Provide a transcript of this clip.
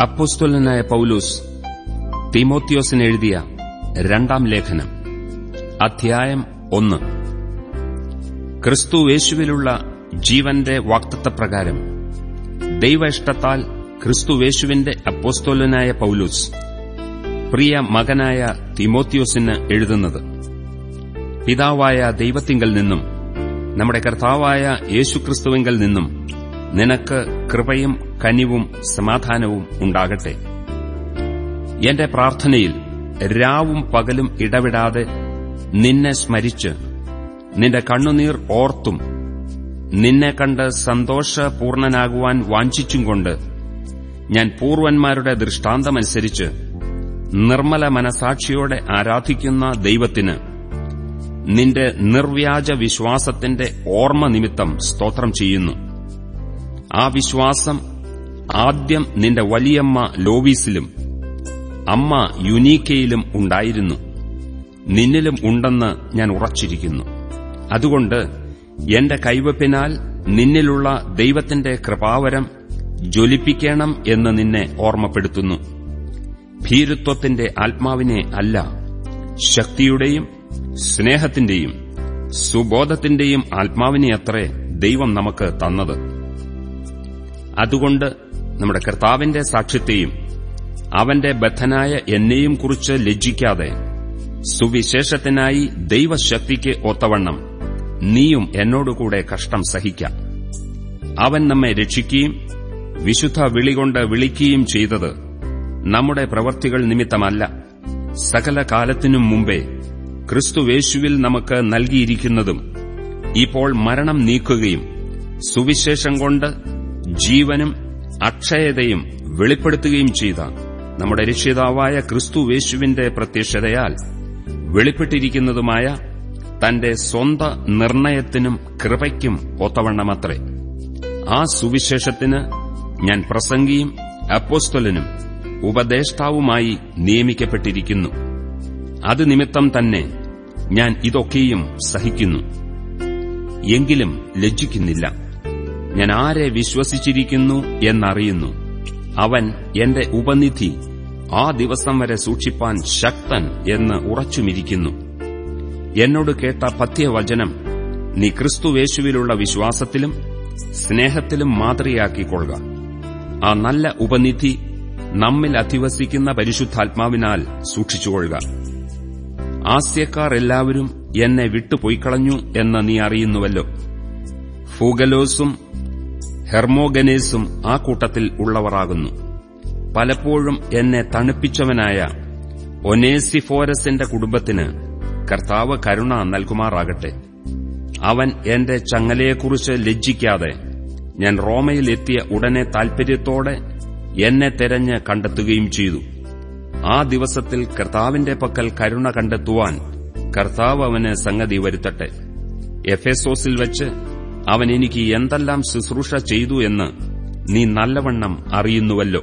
അപ്പോസ്തലനായ പൌലൂസ് തിമോത്യോസിന് എഴുതിയ രണ്ടാം ലേഖനം അധ്യായം ഒന്ന്. ക്രിസ്തു യേശുവിലുള്ള ജീവന്റെ വാക്തത്വപ്രകാരം ദൈവ ഇഷ്ടത്താൽ ക്രിസ്തു ക്രിസ്തുവേശുവിന്റെ അപ്പോസ്തോലനായ പൌലൂസ് പ്രിയ മകനായ തിമോത്യോസിന് എഴുതുന്നത്. പിതാവായ ദൈവത്തിങ്കൽ നിന്നും നമ്മുടെ കർത്താവായ യേശുക്രിസ്തുവിങ്കൽ നിന്നും നിനക്ക് കൃപയും കനിവും സമാധാനവും ഉണ്ടാകട്ടെ. എന്റെ പ്രാർത്ഥനയിൽ രാവും പകലും ഇടവിടാതെ നിന്നെ സ്മരിച്ച് നിന്റെ കണ്ണുനീർ ഓർത്തും നിന്നെ കണ്ട് സന്തോഷപൂർണനാകുവാൻ വാഞ്ചിച്ചും കൊണ്ട് ഞാൻ പൂർവന്മാരുടെ ദൃഷ്ടാന്തമനുസരിച്ച് നിർമ്മല മനസാക്ഷിയോടെ ആരാധിക്കുന്ന ദൈവത്തിന് നിന്റെ നിർവ്യാജ വിശ്വാസത്തിന്റെ ഓർമ്മ നിമിത്തം സ്തോത്രം ചെയ്യുന്നു. ആ വിശ്വാസം ആദ്യം നിന്റെ വലിയമ്മ ലോവീസിലും അമ്മ യുനീക്കയിലും ഉണ്ടായിരുന്നു. നിന്നിലും ഉണ്ടെന്ന് ഞാൻ ഉറച്ചിരിക്കുന്നു. അതുകൊണ്ട് എന്റെ കൈവപ്പിനാൽ നിന്നിലുള്ള ദൈവത്തിന്റെ കൃപാവരം ജ്വലിപ്പിക്കണം എന്ന് നിന്നെ ഓർമ്മപ്പെടുത്തുന്നു. ഭീരുത്വത്തിന്റെ ആത്മാവിനെ അല്ല ശക്തിയുടെയും സ്നേഹത്തിന്റെയും സുബോധത്തിന്റെയും ആത്മാവിനെയത്രേ ദൈവം നമുക്ക് തന്നത്. അതുകൊണ്ട് നമ്മുടെ കർത്താവിന്റെ സാക്ഷ്യത്തെയും അവന്റെ ബദ്ധനായ എന്നെയും കുറിച്ച് ലജ്ജിക്കാതെ സുവിശേഷത്തിനായി ദൈവശക്തിക്ക് ഒത്തവണ്ണം നീയും എന്നോടുകൂടെ കഷ്ടം സഹിക്കാം. അവൻ നമ്മെ രക്ഷിക്കുകയും വിശുദ്ധ വിളികൊണ്ട് വിളിക്കുകയും ചെയ്തത് നമ്മുടെ പ്രവർത്തികൾ നിമിത്തമല്ല. സകല കാലത്തിനും മുമ്പേ ക്രിസ്തുവേശുവിൽ നമുക്ക് നൽകിയിരിക്കുന്നതും ഇപ്പോൾ മരണം നീക്കുകയും സുവിശേഷം കൊണ്ട് ജീവനും അക്ഷയതയും വെളിപ്പെടുത്തുകയും ചെയ്ത നമ്മുടെ രക്ഷിതാവായ ക്രിസ്തു വേശുവിന്റെ പ്രത്യക്ഷതയാൽ വെളിപ്പെട്ടിരിക്കുന്നതുമായ തന്റെ സ്വന്ത നിർണയത്തിനും കൃപയ്ക്കും ഒത്തവണ്ണമത്രേ. ആ സുവിശേഷത്തിന് ഞാൻ പ്രസംഗിയും അപ്പോസ്തലനും ഉപദേഷ്ടാവുമായി നിയമിക്കപ്പെട്ടിരിക്കുന്നു. അത് നിമിത്തം തന്നെ ഞാൻ ഇതൊക്കെയും സഹിക്കുന്നു. എങ്കിലും ലജ്ജിക്കുന്നില്ല. ഞാൻ ആരെ വിശ്വസിച്ചിരിക്കുന്നു എന്നറിയുന്നു. അവൻ എന്റെ ഉപനിധി ആ ദിവസം വരെ സൂക്ഷിപ്പാൻ ശക്തൻ എന്ന് ഉറച്ചുമിരിക്കുന്നു. എന്നോട് കേട്ട പഥ്യവചനം നീ ക്രിസ്തുവേശുവിലുള്ള വിശ്വാസത്തിലും സ്നേഹത്തിലും മാതൃയാക്കിക്കൊള്ളുക. ആ നല്ല ഉപനിധി നമ്മിൽ അധിവസിക്കുന്ന പരിശുദ്ധാത്മാവിനാൽ സൂക്ഷിച്ചുകൊള്ളുക ആസ്യക്കാർ എല്ലാവരും എന്നെ വിട്ടുപോയിക്കളഞ്ഞു എന്ന് നീ അറിയുന്നുവല്ലോ. ഫൂഗലോസും ഹെർമോഗനേസും ആ കൂട്ടത്തിൽ ഉള്ളവരാകുന്നു. പലപ്പോഴും എന്നെ തണുപ്പിച്ചവനായ ഒനേസിഫോരസിന്റെ കുടുംബത്തിന് കർത്താവ് കരുണ നൽകുമാറാകട്ടെ. അവൻ എന്റെ ചങ്ങലയെക്കുറിച്ച് ലജ്ജിക്കാതെ ഞാൻ റോമയിൽ എത്തിയ ഉടനെ താൽപര്യത്തോടെ എന്നെ തെരഞ്ഞ് കണ്ടെത്തുകയും ചെയ്തു. ആ ദിവസത്തിൽ കർത്താവിന്റെ പക്കൽ കരുണ കണ്ടെത്തുവാൻ കർത്താവ് അവന് സംഗതി വരുത്തട്ടെ. എഫേസോസിൽ വെച്ച് അവൻ എനിക്ക് എന്തെല്ലാം ശുശ്രൂഷ ചെയ്തു എന്ന് നീ നല്ലവണ്ണം അറിയുന്നുവല്ലോ.